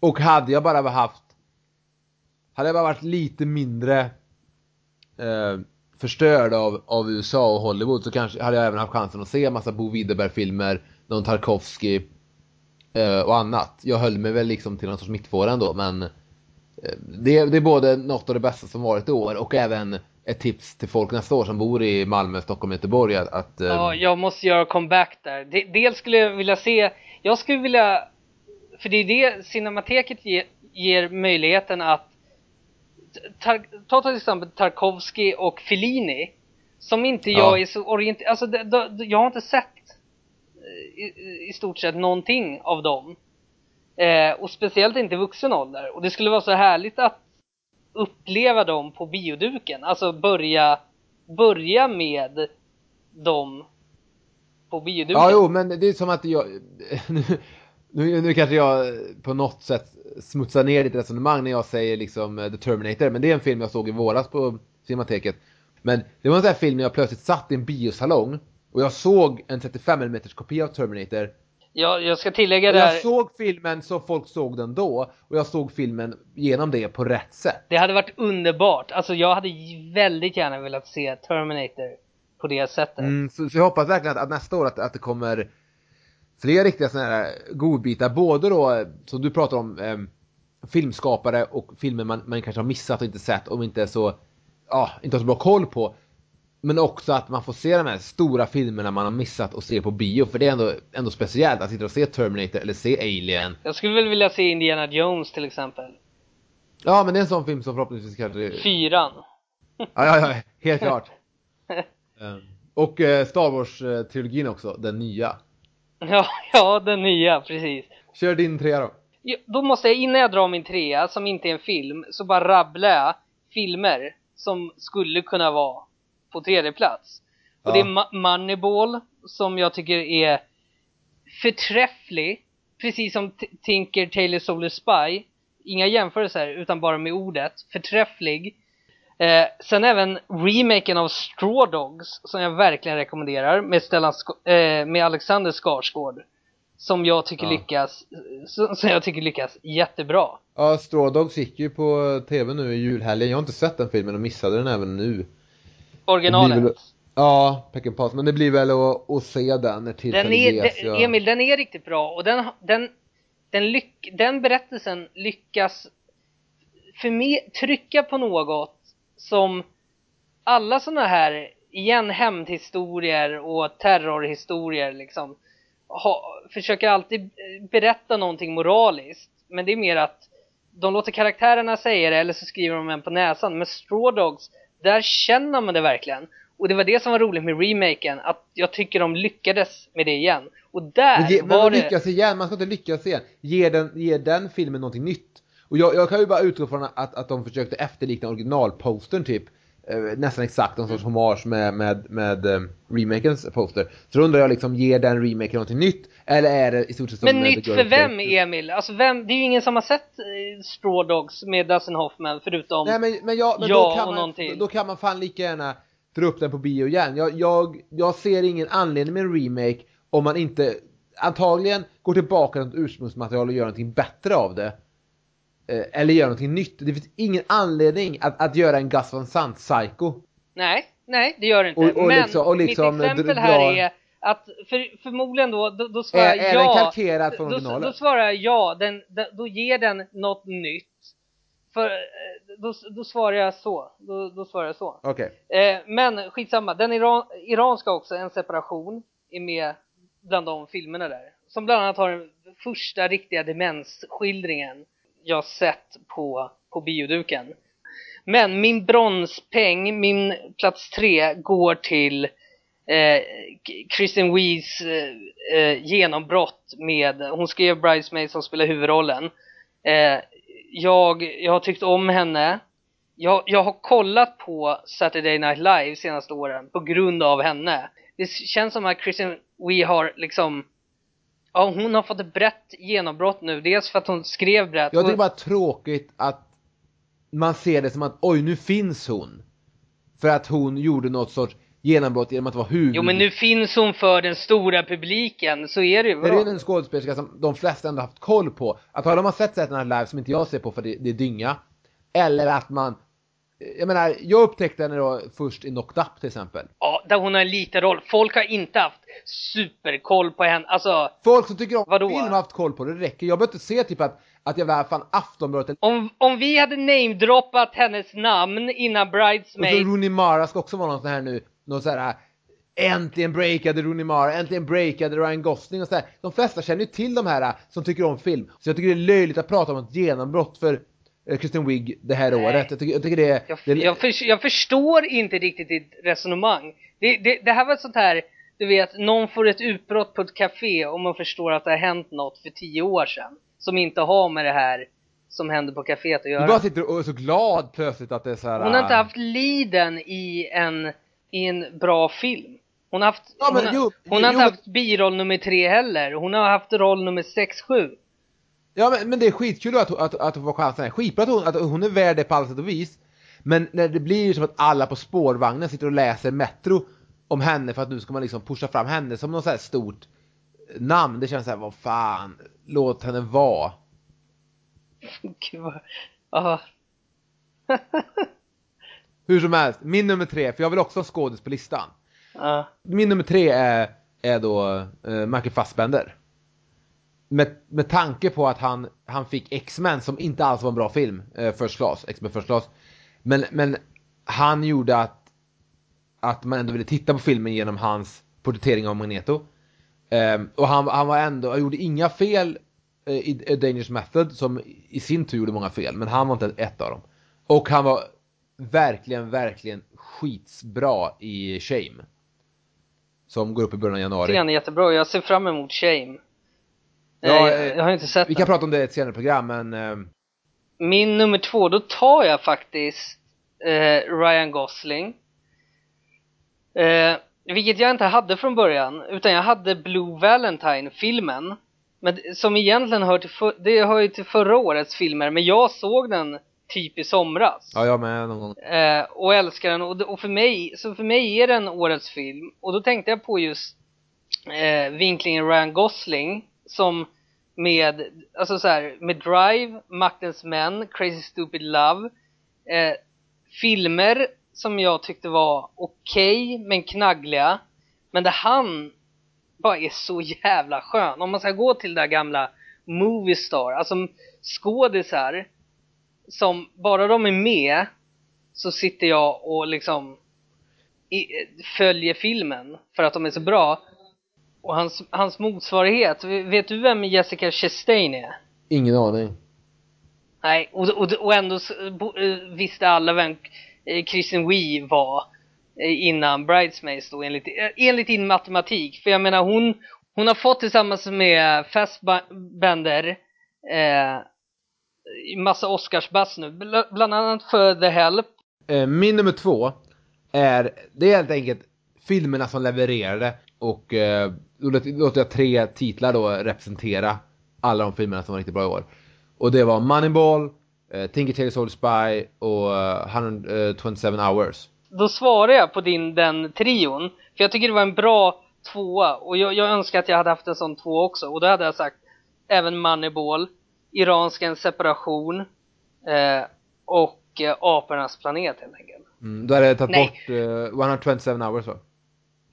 Och hade jag bara haft hade jag bara varit lite mindre eh, förstörd av, av USA och Hollywood så kanske hade jag även haft chansen att se en massa Bo Widerberg-filmer, någon Tarkovsky eh, och annat. Jag höll mig väl liksom till någon sorts mittfåra ändå men eh, det, det är både något av det bästa som varit i år och även ett tips till folk nästa år som bor i Malmö, Stockholm, Göteborg att... att ja, jag måste göra comeback där. Dels skulle jag vilja se, jag skulle vilja, för det är det Cinemateket ger, ger möjligheten att tar, ta till exempel Tarkovsky och Fellini som inte jag ja. är så orienterad, alltså det, det, jag har inte sett eh, i, i, stort sett någonting av dem. Eh, och speciellt inte i vuxen ålder. Och det skulle vara så härligt att uppleva dem på bioduken. Alltså börja, börja med dem på bioduken. Ja, jo, men det är som att jag... Nu, nu kanske jag på något sätt smutsar ner ditt resonemang när jag säger liksom eh, The Terminator. Men det är en film jag såg i våras på Cinemateket. Men det var en sån här film när jag plötsligt satt i en biosalong och jag såg en 35 mm kopia av Terminator Ja, jag ska tillägga där. Jag såg filmen så folk såg den då och jag såg filmen genom det på rätt sätt. Det hade varit underbart. Alltså jag hade väldigt gärna velat se Terminator på det sättet. Mm, så, så, jag hoppas verkligen att, att nästa år att, att det kommer fler riktiga sådana här godbitar. Både då, som du pratar om, eh, filmskapare och filmer man, man kanske har missat och inte sett och inte så, ja, inte har så bra koll på. Men också att man får se de här stora filmerna man har missat och se på bio. För det är ändå, ändå speciellt att sitta och se Terminator eller se Alien. Jag skulle väl vilja se Indiana Jones till exempel. Ja, men det är en sån film som förhoppningsvis kanske... Fyran. ja, ja, ja, helt klart. um, och uh, Star Wars-trilogin också, den nya. Ja, ja, den nya, precis. Kör din trea då. Ja, då måste jag, innan jag drar min trea, som inte är en film, så bara rabblar jag filmer som skulle kunna vara på tredje plats. Och ja. det är Moneyball som jag tycker är förträfflig precis som Tinker Tailor Soldier Spy, inga jämförelser utan bara med ordet, förträfflig. Eh, sen även remaken av Straw Dogs som jag verkligen rekommenderar med, Stellan Sk- eh, med Alexander Skarsgård. Som jag tycker Ja. lyckas, som jag tycker lyckas jättebra. Ja, Straw Dogs gick ju på tv nu i julhelgen. Jag har inte sett den filmen och missade den även nu. Originalet. Väl- Ja, Peckinpah. Men det blir väl att, att se den när tillfälle Den är, ges. den, Emil, den är riktigt bra och den, den, den, lyck, den berättelsen lyckas förme- trycka på något som alla såna här, igen hämndhistorier och terrorhistorier liksom, ha, försöker alltid berätta någonting moraliskt. Men det är mer att de låter karaktärerna säga det eller så skriver de en på näsan. Men Straw Dogs, där känner man det verkligen. Och det var det som var roligt med remaken, att jag tycker de lyckades med det igen. Och där ge, var det... lyckas igen, man ska inte lyckas igen. Ge den, ge den filmen någonting nytt. Och jag, jag kan ju bara utgå från att, att de försökte efterlikna originalpostern typ. Eh, nästan exakt någon sorts hommage med, med, med eh, remakens poster. Så då undrar jag liksom, ger den remaken någonting nytt? Eller är det i stort sett som Men nytt för vem, Emil? Alltså vem, det är ju ingen som har sett eh, Straw Dogs med Dustin Hoffman förutom... Nej men, men, jag, men Ja, då, kan och man, någon till. då kan man fan lika gärna dra upp den på bio igen. Jag, jag, jag ser ingen anledning med en remake om man inte antagligen går tillbaka till ursprungsmaterial och gör någonting bättre av det. Eh, eller gör någonting nytt. Det finns ingen anledning att, att göra en Gus Van Sant Psycho. Nej, nej det gör det inte. Och- och Men liksom- och liksom mitt exempel här är att för, förmodligen då, då, då svarar Är, jag är ja. den kalkerad från då, originalet? då svarar jag ja, den, då ger den något nytt. För, eh, då, då svarar jag så. Då, då svarar jag så. Okej. Eh, men skitsamma, den Iran, iranska också, En separation, är med bland de filmerna där. Som bland annat har den första riktiga demensskildringen jag sett på, på bioduken. Men min bronspeng, min plats tre, går till eh, Kristen Wees eh, eh, genombrott med, hon skrev Bridesmaids som spelar huvudrollen. Eh, jag, jag har tyckt om henne. Jag, jag har kollat på Saturday Night Live senaste åren på grund av henne. Det känns som att Kristen Wee har liksom Ja, hon har fått ett brett genombrott nu. Dels för att hon skrev brett. Jag tycker och- bara tråkigt att man ser det som att oj nu finns hon. För att hon gjorde något sorts genombrott genom att vara huvud... Jo men nu finns hon för den stora publiken, så är det ju. Men det är en skådespelerska som de flesta ändå haft koll på. Att har de har sett Saturday Night Live som inte jag ser på för det, det är dynga. Eller att man jag menar, jag upptäckte henne då först i Knocked Up till exempel. Ja, där hon har en liten roll. Folk har inte haft superkoll på henne. Alltså, Folk som tycker om Vadå? film har haft koll på det, det räcker. Jag behöver inte se typ att, att jag var fan Aftonbladet om, om vi hade namedroppat hennes namn innan Och Bridesmaid. så Rooney Mara ska också vara någon sån här nu, någon sån här Äntligen breakade Rooney Mara, äntligen breakade Ryan Gosling och sådär. De flesta känner ju till de här som tycker om film. Så jag tycker det är löjligt att prata om ett genombrott för Kristen Wiig det här Nej. året. Jag tycker, jag tycker det är... Jag, det är jag, för, jag förstår inte riktigt ditt resonemang. Det, det, det här var ett sånt här, du vet, någon får ett utbrott på ett café och man förstår att det har hänt något för tio år sedan. Som inte har med det här som hände på kaféet att du göra. bara sitter och är så glad plötsligt att det är så här. Hon har inte ah, haft liden i en, i en bra film. Hon har haft, Ja, men hon, jo, hon jo, har inte men- haft biroll nummer tre heller. Hon har haft roll nummer sex, sju. Ja men, men det är skitkul att, att, att hon får chansen här. Skitbra att hon, att hon är värd det på alla sätt och vis. Men när det blir som att alla på spårvagnen sitter och läser Metro om henne för att nu ska man liksom pusha fram henne som något så här stort namn. Det känns såhär, vad fan, låt henne vara. Gud vad, ja. Hur som helst, min nummer tre, för jag vill också ha skådis på listan. ja. Min nummer tre är, är då uh, Michael Fassbender. Med, med tanke på att han, han fick X-Men som inte alls var en bra film, eh, First Class, X-Men First Class. Men, men han gjorde att, att man ändå ville titta på filmen genom hans porträttering av Magneto. Eh, och han, han var ändå, han gjorde inga fel eh, i A Dangerous Method som i sin tur gjorde många fel, men han var inte ett av dem. Och han var verkligen, verkligen skitsbra i Shame. Som går upp i början av januari. Den är jättebra. Jag ser fram emot Shame. Ja, Eh, jag, jag har inte sett Vi den. kan prata om det i ett senare program, men ehm, Min nummer två, då tar jag faktiskt eh, Ryan Gosling. Eh, vilket jag inte hade från början, utan jag hade Blue Valentine-filmen. Men som egentligen hör till, för, det hör ju till förra årets filmer, men jag såg den typ i somras. Ja, jag med någon gång. Eh, och älskar den och, och för mig, så för mig är den årets film. Och då tänkte jag på just eh, vinklingen Ryan Gosling som med, alltså så här, med Drive, Maktens Män, Crazy Stupid Love, eh, filmer som jag tyckte var okej men knaggliga. Men där han bara är så jävla skön. Om man ska gå till det där gamla Moviestar, alltså skådisar som bara de är med så sitter jag och liksom i, eh, följer filmen för att de är så bra. Och hans, hans motsvarighet, vet du vem Jessica Chastain är? Ingen aning. Nej, och, och, och ändå eh, visste alla vem eh, Kristen Wee var eh, innan Bridesmaids då enligt, eh, enligt din matematik. För jag menar hon, hon har fått tillsammans med Fassbender eh, massa Oscarsbass nu, Bl- bland annat för The Help. Eh, min nummer två är, det är helt enkelt filmerna som levererade och eh, då låter- jag tre titlar då representera alla de filmerna som var riktigt bra i år. Och det var Moneyball, eh, Tinker Tailor Soldier Spy och eh, 127 hours. Då svarar jag på din, den trion, för jag tycker det var en bra tvåa och jag, jag önskar att jag hade haft en sån två också och då hade jag sagt även Moneyball, Iranska en separation eh, och eh, Apornas planet helt enkelt. Mm, då hade jag tagit Nej. bort eh, 127 hours va?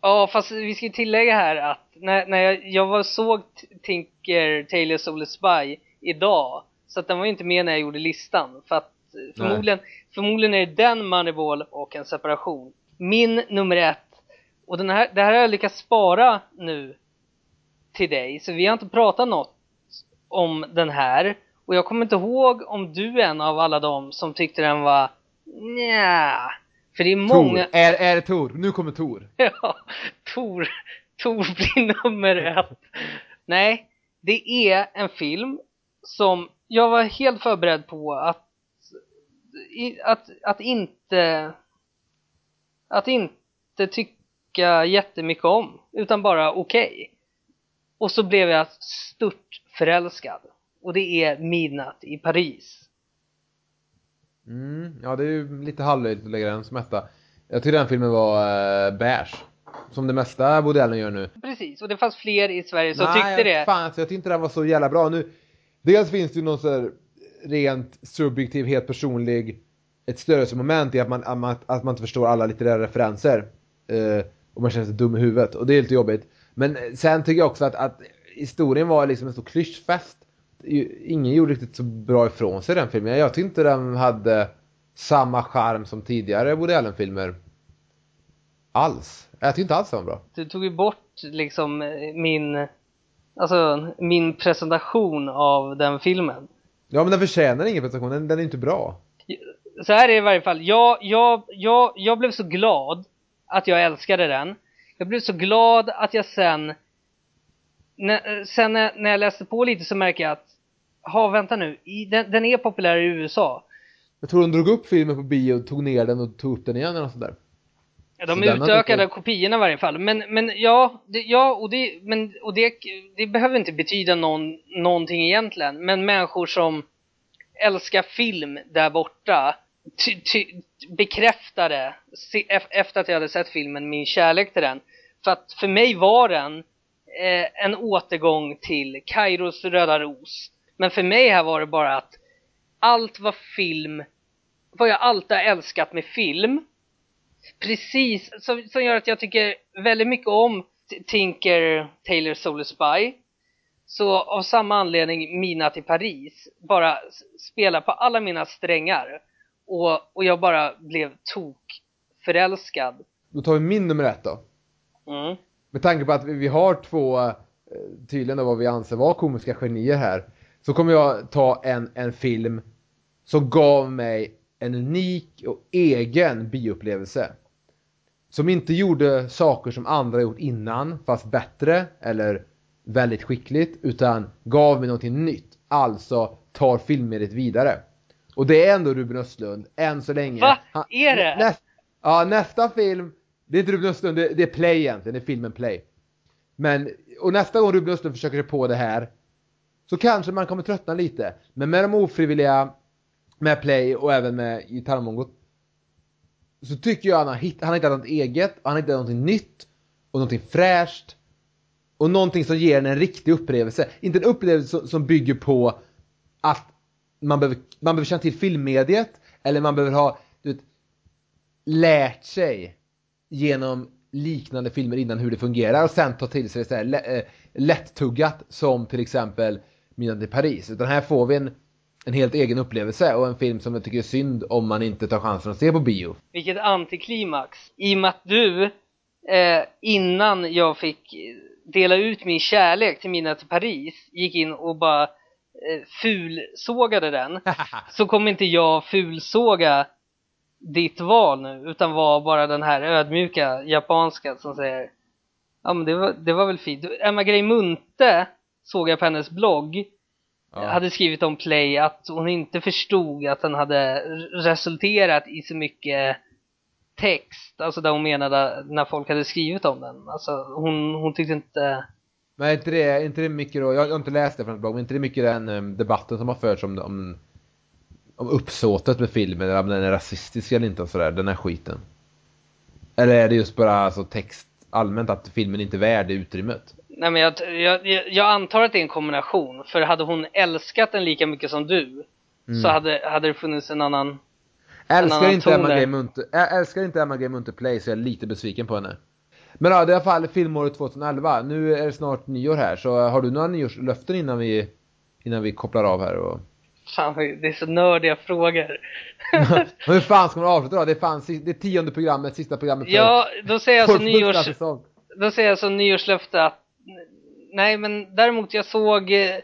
Ja, fast vi ska ju tillägga här att när, när jag, jag var såg Tinker Tailor Soldier Spy idag, så att den var ju inte med när jag gjorde listan. För att förmodligen, förmodligen är det den Moneyball och en separation. Min nummer ett, och den här, det här har jag lyckats spara nu till dig, så vi har inte pratat något om den här. Och jag kommer inte ihåg om du är en av alla dem som tyckte den var Nja. För det är många... Tor. Är, är det Tor? Nu kommer Tor. Ja, Tor, Tor blir nummer ett. Nej, det är en film som jag var helt förberedd på att, att, att inte att inte tycka jättemycket om, utan bara okej. Och så blev jag stört förälskad. Och det är Midnatt i Paris. Mm, ja det är ju lite halvlöjligt att lägga den som etta. Jag tyckte den filmen var eh, beige. Som det mesta Woody Allen gör nu. Precis, och det fanns fler i Sverige som Nej, tyckte det. fan alltså, jag tyckte inte den var så jävla bra. Nu, dels finns det ju någon så här rent subjektiv, helt personlig, ett störelsemoment i att man, att man, att man inte förstår alla litterära referenser. Eh, och man känner sig dum i huvudet. Och det är lite jobbigt. Men sen tycker jag också att, att historien var liksom en stor klyschfest. Ingen gjorde riktigt så bra ifrån sig den filmen. Jag tyckte inte den hade samma charm som tidigare Woody Allen-filmer. Alls. Jag tyckte inte alls den var bra. Du tog ju bort liksom min, alltså min presentation av den filmen. Ja men den förtjänar ingen presentation, den, den är inte bra. Så här är det i varje fall, jag, jag, jag, jag blev så glad att jag älskade den. Jag blev så glad att jag sen, när, sen när, när jag läste på lite så märker jag att, ha vänta nu, i, den, den är populär i USA. Jag tror de drog upp filmen på bio, tog ner den och tog upp den igen eller sånt där. Ja, Så De har utökade inte- kopiorna i varje fall. Men, men ja, det, ja och, det, men, och det, det behöver inte betyda någon, någonting egentligen. Men människor som älskar film där borta ty, ty, bekräftade se, ef- efter att jag hade sett filmen min kärlek till den. För att för mig var den eh, en återgång till Kairos röda ros. Men för mig här var det bara att allt var film, vad jag alltid har älskat med film Precis, som, som gör att jag tycker väldigt mycket om Tinker Tailor Solar Spy. Så av samma anledning Mina till Paris bara spelar på alla mina strängar. Och, och jag bara blev tok förälskad. Då tar vi min nummer ett då. Mm. Med tanke på att vi, har två, eh, tydligen vad vi anser vara komiska genier här. Så kommer jag ta en, en film som gav mig en unik och egen bioupplevelse. Som inte gjorde saker som andra gjort innan, fast bättre eller väldigt skickligt, utan gav mig någonting nytt. Alltså tar filmmediet vidare. Och det är ändå Ruben Östlund, än så länge. Va? Han- Är det? Näst, ja, nästa film, det är inte Ruben Östlund, det, det är Play egentligen, det är filmen Play. Men, och nästa gång Ruben Östlund försöker sig på det här, så kanske man kommer tröttna lite. Men med de ofrivilliga, med play och även med gitarrmongot så tycker jag han har, hitt, han har hittat något eget, han har hittat någonting nytt och någonting fräscht och någonting som ger en en riktig upplevelse. Inte en upplevelse som, som bygger på att man behöver, man behöver känna till filmmediet eller man behöver ha du vet, lärt sig genom liknande filmer innan hur det fungerar och sen ta till sig det så äh, lättuggat som till exempel Midnatt i Paris. Utan här får vi en, en helt egen upplevelse och en film som jag tycker är synd om man inte tar chansen att se på bio. Vilket antiklimax. I och med att du, eh, innan jag fick dela ut min kärlek till Midnatt i Paris, gick in och bara eh, fulsågade den, så kommer inte jag fulsåga ditt val nu, utan var bara den här ödmjuka japanska som säger Ja men det var, det var väl fint. Emma Grey Munthe såg jag på hennes blogg Ja. hade skrivit om Play att hon inte förstod att den hade resulterat i så mycket text, alltså där hon menade när folk hade skrivit om den. Alltså hon, hon tyckte inte Men är inte det, är inte det mycket då, jag har inte läst det från blogg, men är inte det mycket den um, debatten som har förts om, om, om uppsåtet med filmen, om den är rasistisk eller inte och sådär, den här skiten? Eller är det just bara alltså, text allmänt att filmen inte är värd utrymmet? Nej men jag, jag, jag- antar att det är en kombination, för hade hon älskat den lika mycket som du så hade, hade det funnits en annan Älskar annan inte, Emma Munthe, ä- älskar inte Emma Gay Munthe Play så jag är lite besviken på henne. Men ja, det är i alla fall filmåret 2011. Nu är det snart nyår här, så har du några nyårslöften innan vi, innan vi kopplar av här? Och... Fan, det är så nördiga frågor. Hur fan ska man avsluta då? Det är fan det är tionde programmet, sista programmet för ja, då säger jag som nyårs... Då säger jag som nyårslöfte att nej men däremot jag såg eh,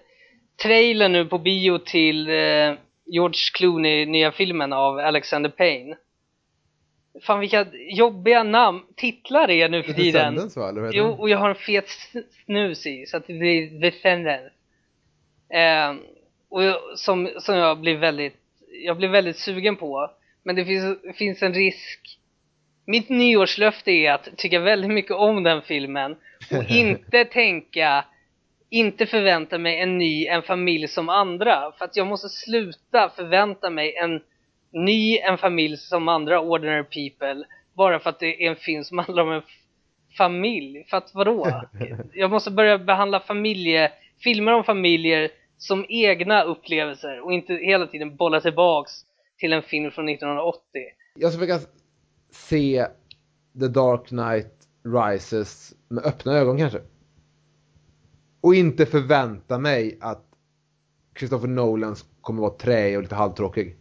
trailern nu på bio till eh, George Clooney nya filmen av Alexander Payne. Fan vilka jobbiga namn, titlar det är nu för tiden. Descendants va? Eller Jo, och jag har en fet snus i så att det blir Descendants. Eh, och jag, som, som jag blir väldigt, jag blir väldigt sugen på. Men det finns, finns en risk. Mitt nyårslöfte är att tycka väldigt mycket om den filmen och inte tänka, inte förvänta mig en ny En familj som andra. För att jag måste sluta förvänta mig en ny En familj som andra ordinary people bara för att det är en film som handlar om en familj. För att vadå? Jag måste börja behandla familje, filmer om familjer som egna upplevelser och inte hela tiden bolla tillbaks till en film från 1980. Jag ska försöka se The Dark Knight Rises med öppna ögon kanske. Och inte förvänta mig att Christopher Nolan kommer vara träig och lite halvtråkig.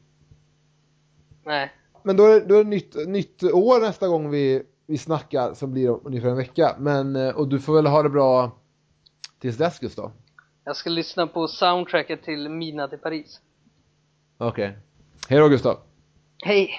Nej. Men då är, då är det nytt, nytt år nästa gång vi, vi snackar som blir om ungefär en vecka. Men, eh, och du får väl ha det bra tills dess Gustav. Jag ska lyssna på soundtracket till Midnatt i Paris. Okej. Hej då Gustav. Hej!